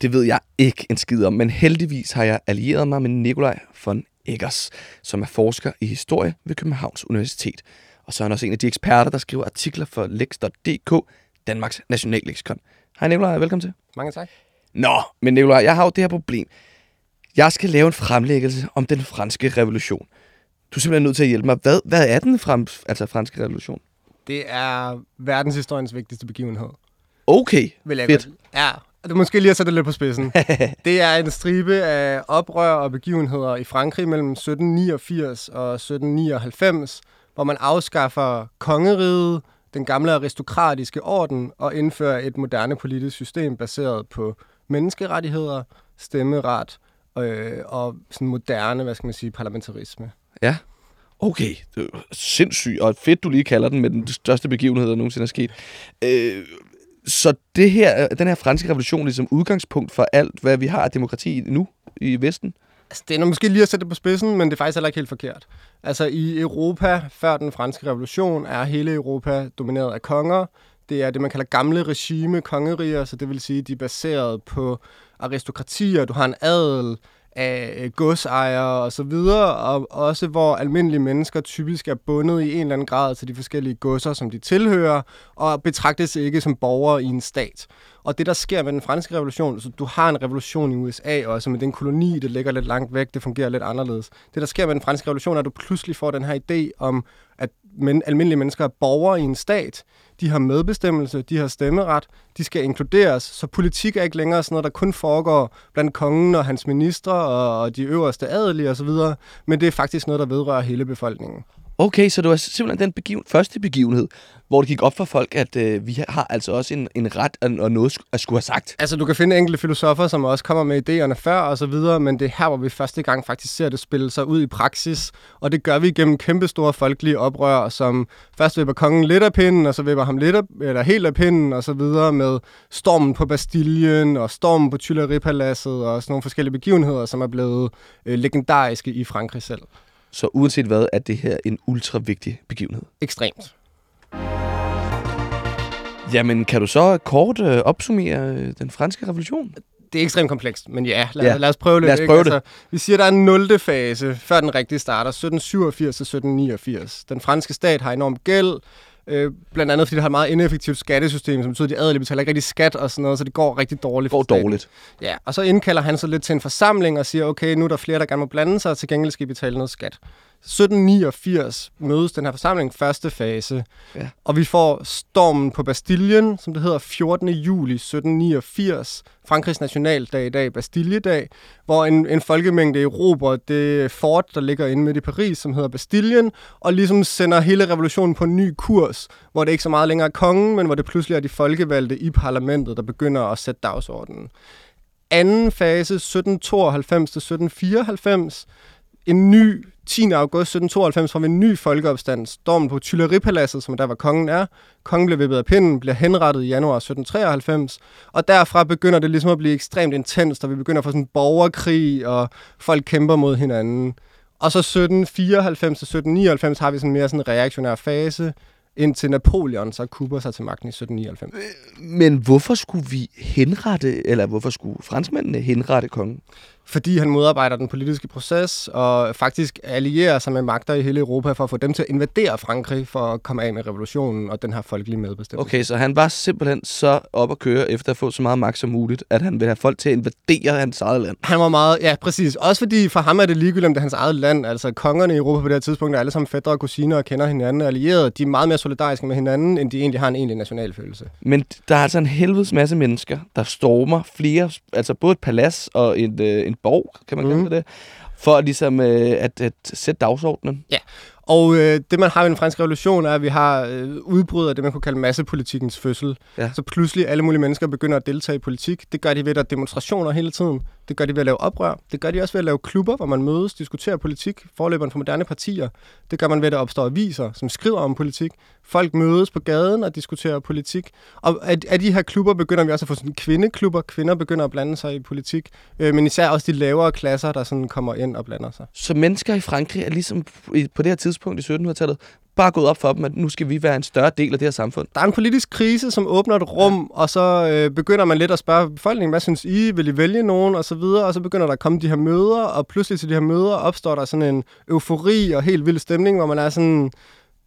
Det ved jeg ikke en skid om, men heldigvis har jeg allieret mig med Nikolaj von Eggers, som er forsker i historie ved Københavns Universitet. Og så er han også en af de eksperter, der skriver artikler for lex.dk, Danmarks nationalleksikon. Hej Nikolaj, velkommen til. Mange tak. Nå, men Nikolaj, jeg har jo det her problem. Jeg skal lave en fremlæggelse om den franske revolution. Du er simpelthen nødt til at hjælpe mig. Hvad, hvad er den frem, altså franske revolution? Det er verdenshistoriens vigtigste begivenhed. Okay, Vil jeg fedt. Godt. Ja, og du måske lige at sætte det lidt på spidsen. det er en stribe af oprør og begivenheder i Frankrig mellem 1789 og 1799, hvor man afskaffer kongeriget, den gamle aristokratiske orden, og indfører et moderne politisk system baseret på menneskerettigheder, stemmeret øh, og sådan moderne, hvad skal man sige, parlamentarisme. Ja. Okay, det er sindssygt, og fedt, du lige kalder den med den største begivenhed, der nogensinde er sket. Øh, så det her, den her franske revolution ligesom udgangspunkt for alt, hvad vi har af demokrati nu i Vesten? Altså, det er måske lige at sætte det på spidsen, men det er faktisk heller ikke helt forkert. Altså, i Europa, før den franske revolution, er hele Europa domineret af konger. Det er det, man kalder gamle regime kongeriger, så det vil sige, de er baseret på aristokratier. Du har en adel af øh, godsejere og så videre, og også hvor almindelige mennesker typisk er bundet i en eller anden grad til de forskellige godser, som de tilhører, og betragtes ikke som borgere i en stat. Og det, der sker med den franske revolution, så du har en revolution i USA også, men det er en koloni, det ligger lidt langt væk, det fungerer lidt anderledes. Det, der sker med den franske revolution, er, at du pludselig får den her idé om, at men, almindelige mennesker er borgere i en stat, de har medbestemmelse, de har stemmeret, de skal inkluderes, så politik er ikke længere sådan noget, der kun foregår blandt kongen og hans ministre og, og de øverste adelige osv., men det er faktisk noget, der vedrører hele befolkningen. Okay, så det var simpelthen den begiven, første begivenhed, hvor det gik op for folk, at øh, vi har altså også en, en ret og noget at skulle have sagt. Altså, du kan finde enkelte filosofer, som også kommer med idéerne før og så videre, men det er her, hvor vi første gang faktisk ser det spille sig ud i praksis, og det gør vi gennem kæmpestore folkelige oprør, som først vipper kongen lidt af pinden, og så vipper ham lidt af, eller helt af pinden, og så videre med stormen på Bastillen, og stormen på Tuileries-paladset, og sådan nogle forskellige begivenheder, som er blevet øh, legendariske i Frankrig selv. Så uanset hvad, er det her en ultra vigtig begivenhed. Ekstremt. Jamen, kan du så kort øh, opsummere øh, den franske revolution? det er ekstremt komplekst, men ja, lad, Ja. lad os prøve lidt. Lad os ikke? prøve det. Altså, vi siger, der er en 0. fase, før den rigtige starter, 1787 til 1789. Den franske stat har enorm gæld, øh, blandt andet fordi det har et meget ineffektivt skattesystem, som betyder, at de adelige betaler ikke rigtig skat og sådan noget, så det går rigtig dårligt. Går dårligt. Ja, og så indkalder han så lidt til en forsamling og siger, okay, nu er der flere, der gerne må blande sig, og til gengæld skal I betale noget skat. 1789 mødes den her forsamling, første fase, Ja. og vi får stormen på Bastillen, som det hedder 14. juli 1789, Frankrigs nationaldag i dag, Bastilledag, hvor en, en folkemængde erobrer det fort, der ligger inde midt i Paris, som hedder Bastillen, og ligesom sender hele revolutionen på en ny kurs, hvor det ikke så meget længere er kongen, men hvor det pludselig er de folkevalgte i parlamentet, der begynder at sætte dagsordenen. Anden fase, 1792 til 1794, en ny 10. august 1792 får vi en ny folkeopstand. Stormen på Tuileripaladset, som der var kongen er. Kongen bliver vippet af pinden, bliver henrettet i januar 1793. Og derfra begynder det ligesom at blive ekstremt intenst, og vi begynder at få sådan en borgerkrig, og folk kæmper mod hinanden. Og så 1794 til 1799 har vi sådan en mere sådan reaktionær fase, indtil Napoleon så kupper sig til magten i 1799. Øh, men hvorfor skulle vi henrette, eller hvorfor skulle franskmændene henrette kongen? Fordi han modarbejder den politiske proces og faktisk allierer sig med magter i hele Europa for at få dem til at invadere Frankrig for at komme af med revolutionen og den her folkelige medbestemmelse. Okay, så han var simpelthen så op at køre efter at få så meget magt som muligt, at han ville have folk til at invadere hans eget land. Han var meget, ja præcis. Også fordi for ham er det ligegyldigt, om det er hans eget land. Altså kongerne i Europa på det her tidspunkt er alle sammen fædre og kusiner og kender hinanden og allierede. De er meget mere solidariske med hinanden, end de egentlig har en egentlig nationalfølelse. Men der er altså en helvedes masse mennesker, der stormer flere, altså både et palads og en, øh, en borg, kan man kalde Mhm. det, for at ligesom øh, at, at sætte dagsordenen. Og øh, det, man har ved den franske revolution, er, at vi har øh, udbrud af det, man kunne kalde massepolitikkens fødsel. Ja. Så pludselig alle mulige mennesker begynder at deltage i politik. Det gør de ved at der er demonstrationer hele tiden. Det gør de ved at lave oprør. Det gør de også ved at lave klubber, hvor man mødes, diskuterer politik, forløberen for moderne partier. Det gør man ved, at der opstår aviser, som skriver om politik. Folk mødes på gaden og diskuterer politik. Og af, af de her klubber begynder vi også at få sådan kvindeklubber. Kvinder begynder at blande sig i politik. Øh, men især også de lavere klasser, der sådan kommer ind og blander sig. Så mennesker i Frankrig er ligesom på det her tidspunkt i 1700-tallet bare gået op for dem, at nu skal vi være en større del af det her samfund. Der er en politisk krise, som åbner et rum, og så øh, begynder man lidt at spørge befolkningen, hvad synes I, vil I vælge nogen, og så videre, og så begynder der at komme de her møder, og pludselig til de her møder opstår der sådan en eufori og helt vild stemning, hvor man er sådan,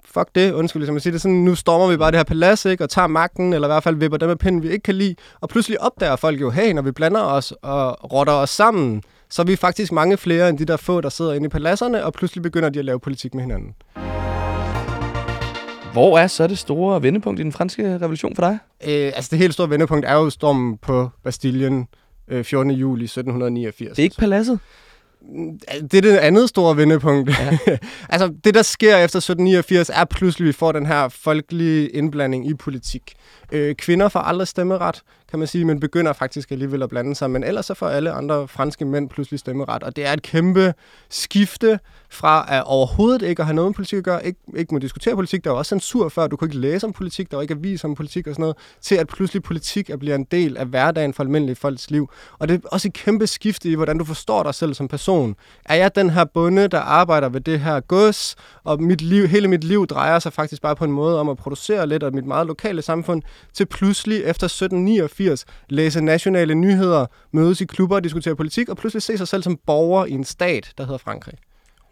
fuck det, undskyld, hvis jeg må sige det sådan, nu stormer vi bare det her palads, ikke, og tager magten, eller i hvert fald vipper dem af pinden, vi ikke kan lide, og pludselig opdager folk jo, hey, når vi blander os og rotter os sammen, så er vi faktisk mange flere end de der få, der sidder inde i paladserne, og pludselig begynder de at lave politik med hinanden. Hvor er så det store vendepunkt i den franske revolution for dig? Øh, altså det helt store vendepunkt er jo stormen på Bastillen øh, 14. juli 1789. Det er ikke paladset. det er det andet store vendepunkt. Ja. altså det, der sker efter 1789, er pludselig, at vi får den her folkelige indblanding i politik. Øh, kvinder får aldrig stemmeret, kan man sige, men begynder faktisk alligevel at blande sig. Men ellers så får alle andre franske mænd pludselig stemmeret. Og det er et kæmpe skifte fra at overhovedet ikke at have noget med politik at gøre, ikke, ikke må diskutere politik, der var også censur før, du kunne ikke læse om politik, der var ikke avis om politik og sådan noget, til at pludselig politik er bliver en del af hverdagen for almindelige folks liv. Og det er også et kæmpe skifte i, hvordan du forstår dig selv som person. Er jeg den her bonde, der arbejder ved det her gods, og mit liv, hele mit liv drejer sig faktisk bare på en måde om at producere lidt af mit meget lokale samfund, til pludselig efter 1789 læse nationale nyheder, mødes i klubber og diskutere politik, og pludselig se sig selv som borger i en stat, der hedder Frankrig.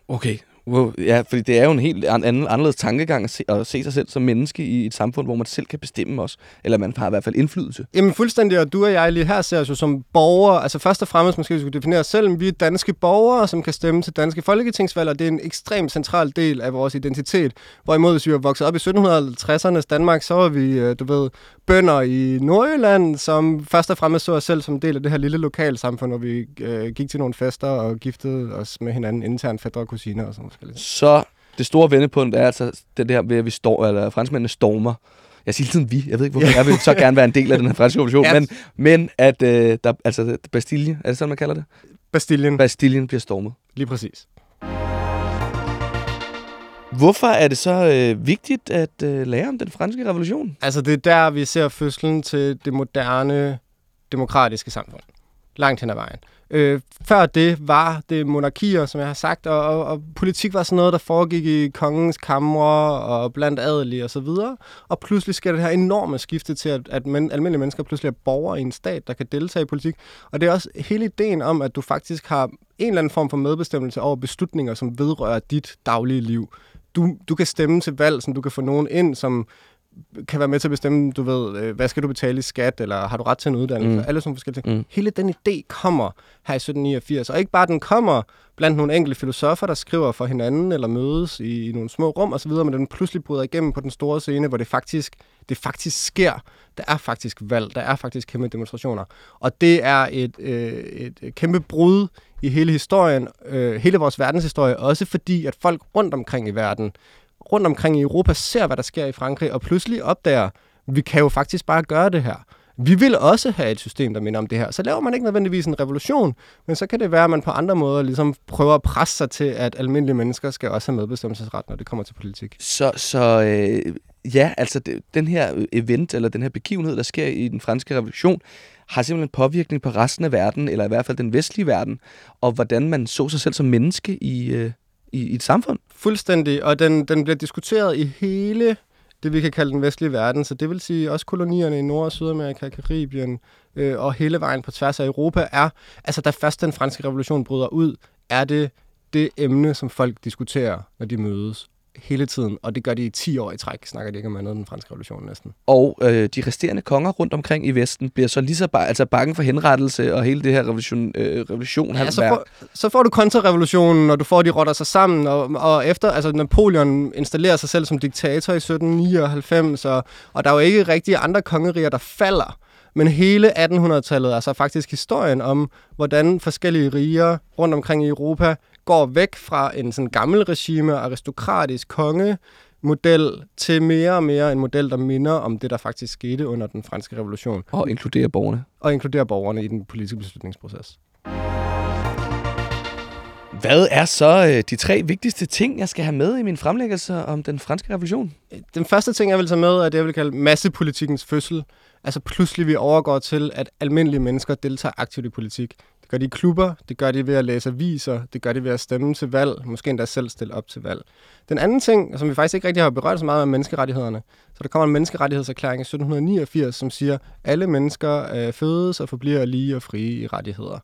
Okay. Wow. Ja, fordi det er jo en helt anden, anderledes tankegang at se, at se sig selv som menneske i et samfund, hvor man selv kan bestemme også. Eller man har i hvert fald indflydelse. Jamen fuldstændig, og du og jeg lige her ser os jo som borgere, altså først og fremmest måske vi skulle definere os selv, vi er danske borgere, som kan stemme til danske folketingsvalg, og det er en ekstremt central del af vores identitet. Hvorimod hvis vi var vokset op i 1750'ernes Danmark, så var vi, øh, du ved, bønder i Nordjylland, som først og fremmest så os selv som del af det her lille lokalsamfund, hvor vi øh, gik til nogle fester og giftede os med hinanden internt fædre og kusiner og sådan noget. Så det store vendepunkt er altså det der ved, at vi står, eller franskmændene stormer. Jeg siger tiden vi. Jeg ved ikke, hvorfor jeg vil så gerne være en del af den her franske revolution. Ja. Men, men at øh, der, altså Bastille, er det sådan, man kalder det? Bastillen, Bastillen bliver stormet. lige præcis. Hvorfor er det så øh, vigtigt at øh, lære om den franske revolution? Altså, det er der, vi ser fødslen til det moderne demokratiske samfund. Langt hen ad vejen. Øh, før det var det monarkier, som jeg har sagt, og, og, og politik var sådan noget, der foregik i kongens kamre og blandt adelige osv. Og, og pludselig sker det her enorme skifte til, at, at men, almindelige mennesker pludselig er borgere i en stat, der kan deltage i politik. Og det er også hele ideen om, at du faktisk har en eller anden form for medbestemmelse over beslutninger, som vedrører dit daglige liv. Du, du kan stemme til valg, som du kan få nogen ind, som kan være med til at bestemme, du ved, øh, hvad skal du betale i skat, eller har du ret til en uddannelse, Mm. alle sådan forskellige ting. Mm. Mm. Hele den idé kommer her i 1789, og ikke bare den kommer blandt nogle enkelte filosofer, der skriver for hinanden, eller mødes i, i nogle små rum osv., men den pludselig bryder igennem på den store scene, hvor det faktisk, det faktisk sker. Der er faktisk valg, der er faktisk kæmpe demonstrationer. Og det er et, øh, et kæmpe brud i hele historien, øh, hele vores verdenshistorie, også fordi, at folk rundt omkring i verden rundt omkring i Europa ser, hvad der sker i Frankrig, og pludselig opdager, vi kan jo faktisk bare gøre det her. Vi vil også have et system, der minder om det her. Så laver man ikke nødvendigvis en revolution, men så kan det være, at man på andre måder ligesom prøver at presse sig til, at almindelige mennesker skal også have medbestemmelsesret, når det kommer til politik. Så, så øh, ja, altså det, den her event, eller den her begivenhed, der sker i den franske revolution, har simpelthen påvirkning på resten af verden, eller i hvert fald den vestlige verden, og hvordan man så sig selv som menneske i, øh, i, i et samfund. Fuldstændig, og den, den bliver diskuteret i hele det, vi kan kalde den vestlige verden, så det vil sige også kolonierne i Nord- og Sydamerika, Karibien øh, og hele vejen på tværs af Europa er, altså da først den franske revolution bryder ud, er det det emne, som folk diskuterer, når de mødes hele tiden, og det gør de i 10 år i træk, snakker de ikke om andet end den franske revolution næsten. Og øh, de resterende konger rundt omkring i Vesten bliver så lige så ba- altså bange for henrettelse og hele det her revolution, øh, revolution Ja, så, får, så får du kontrarevolutionen, og du får, de rotter sig sammen, og, og efter, altså Napoleon installerer sig selv som diktator i 1799, og, og der er jo ikke rigtig andre kongeriger, der falder. Men hele 1800-tallet er så faktisk historien om, hvordan forskellige riger rundt omkring i Europa går væk fra en sådan gammel regime, aristokratisk konge, model til mere og mere en model, der minder om det, der faktisk skete under den franske revolution. Og inkluderer borgerne. Og inkluderer borgerne i den politiske beslutningsproces. Hvad er så øh, de tre vigtigste ting, jeg skal have med i min fremlæggelse om den franske revolution? Den første ting, jeg vil tage med, er det, jeg vil kalde massepolitikkens fødsel. Altså pludselig vi overgår til, at almindelige mennesker deltager aktivt i politik. Gør de i klubber, det gør de ved at læse aviser, det gør de ved at stemme til valg, måske endda selv stille op til valg. Den anden ting, som vi faktisk ikke rigtig har berørt så meget, med menneskerettighederne. Så der kommer en menneskerettighedserklæring i 1789, som siger, at alle mennesker øh, fødes og forbliver lige og frie i rettigheder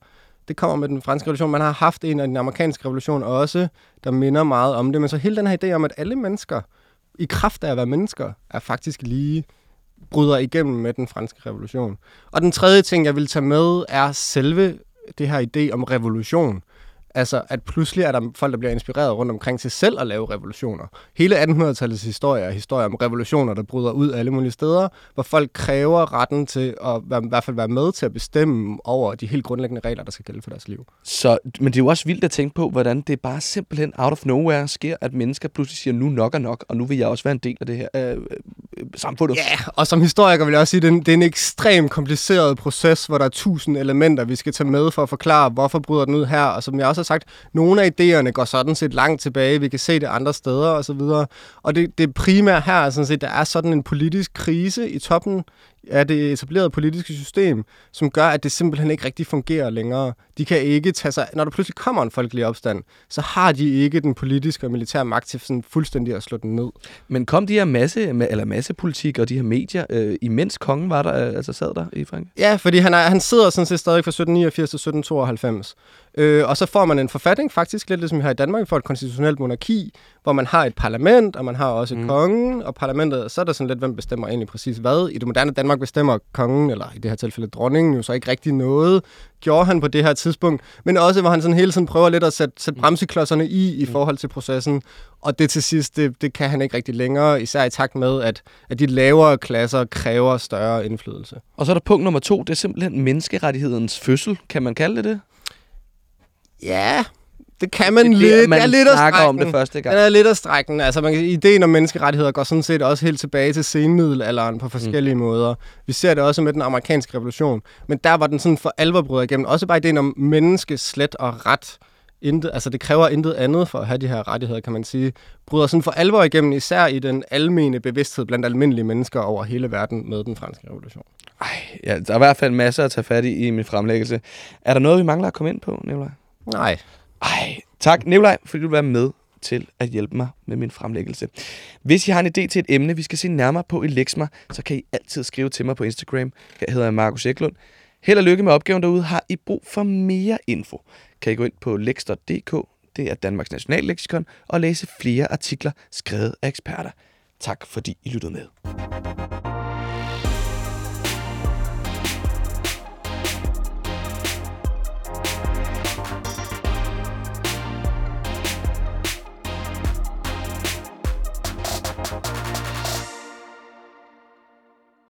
det kommer med den franske revolution. Man har haft en af den amerikanske revolution også, der minder meget om det. Men så hele den her idé om, at alle mennesker, i kraft af at være mennesker, er faktisk lige bryder igennem med den franske revolution. Og den tredje ting, jeg vil tage med, er selve det her idé om revolution. Altså, at pludselig er der folk, der bliver inspireret rundt omkring til selv at lave revolutioner. Hele 1800-tallets historie er historie om revolutioner, der bryder ud alle mulige steder, hvor folk kræver retten til at være, i hvert fald være med til at bestemme over de helt grundlæggende regler, der skal gælde for deres liv. Så, men det er jo også vildt at tænke på, hvordan det bare simpelthen out of nowhere sker, at mennesker pludselig siger, nu nok er nok, og nu vil jeg også være en del af det her øh, øh samfundet. Ja, og som historiker vil jeg også sige, at det er en, det er en ekstremt kompliceret proces, hvor der er tusind elementer, vi skal tage med for at forklare, hvorfor bryder den ud her, og som jeg også sagt, nogle af idéerne går sådan set langt tilbage. Vi kan se det andre steder og så videre. Og det, det primære her er sådan set, der er sådan en politisk krise i toppen af det etablerede politiske system, som gør, at det simpelthen ikke rigtig fungerer længere. De kan ikke tage sig... Når der pludselig kommer en folkelig opstand, så har de ikke den politiske og militære magt til sådan fuldstændig at slå den ned. Men kom de her masse, eller massepolitik og de her medier, øh, imens kongen var der, øh, altså sad der i Frankrig? Ja, fordi han, er, han sidder sådan set stadig fra 1789 til 1792. Øh, og så får man en forfatning, faktisk lidt ligesom vi har i Danmark, får et konstitutionelt monarki, hvor man har et parlament, og man har også mm. kongen, og parlamentet, så er der sådan lidt, hvem bestemmer egentlig præcis hvad. I det moderne Danmark bestemmer kongen, eller i det her tilfælde dronningen, jo så ikke rigtig noget, gjorde han på det her tidspunkt, men også hvor han sådan hele tiden prøver lidt at sætte, sætte bremseklodserne i, i mm. forhold til processen, og det til sidst, det, det kan han ikke rigtig længere, især i takt med, at, at de lavere klasser kræver større indflydelse. Og så er der punkt nummer to, det er simpelthen menneskerettighedens fødsel, kan man kalde det det? Ja, det kan man det, lidt. Man er lidt snakker om det første gang. Den er lidt af strækken. Altså, man kan, ideen om menneskerettigheder går sådan set også helt tilbage til senmiddelalderen på forskellige mm. måder. Vi ser det også med den amerikanske revolution. Men der var den sådan for alvor brudt igennem. Også bare ideen om menneskeslet og ret. Intet, altså det kræver intet andet for at have de her rettigheder, kan man sige. Bryder sådan for alvor igennem, især i den almene bevidsthed blandt almindelige mennesker over hele verden med den franske revolution. Ej, ja, der er i hvert fald masser at tage fat i i min fremlæggelse. Er der noget, vi mangler at komme ind på, Nicolaj? Nej. Ej, tak Nikolaj, fordi du var med til at hjælpe mig med min fremlæggelse. Hvis I har en idé til et emne, vi skal se nærmere på i Lexma, så kan I altid skrive til mig på Instagram. Her hedder jeg Markus Eklund. Held og lykke med opgaven derude. Har I brug for mere info, kan I gå ind på lex.dk, det er Danmarks Nationalleksikon, og læse flere artikler skrevet af eksperter. Tak fordi I lyttede med.